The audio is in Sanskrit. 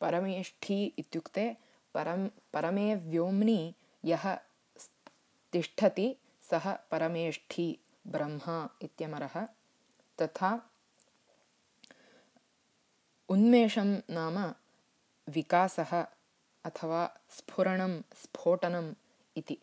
परमेष्ठी इत्युक्ते परं परमे व्योम्नि यः तिष्ठति सः परमेष्ठी ब्रह्मा इत्यमरः। तथा उन्मेषं नाम विकासः अथवा स्फुरणं स्फोटनम् इति।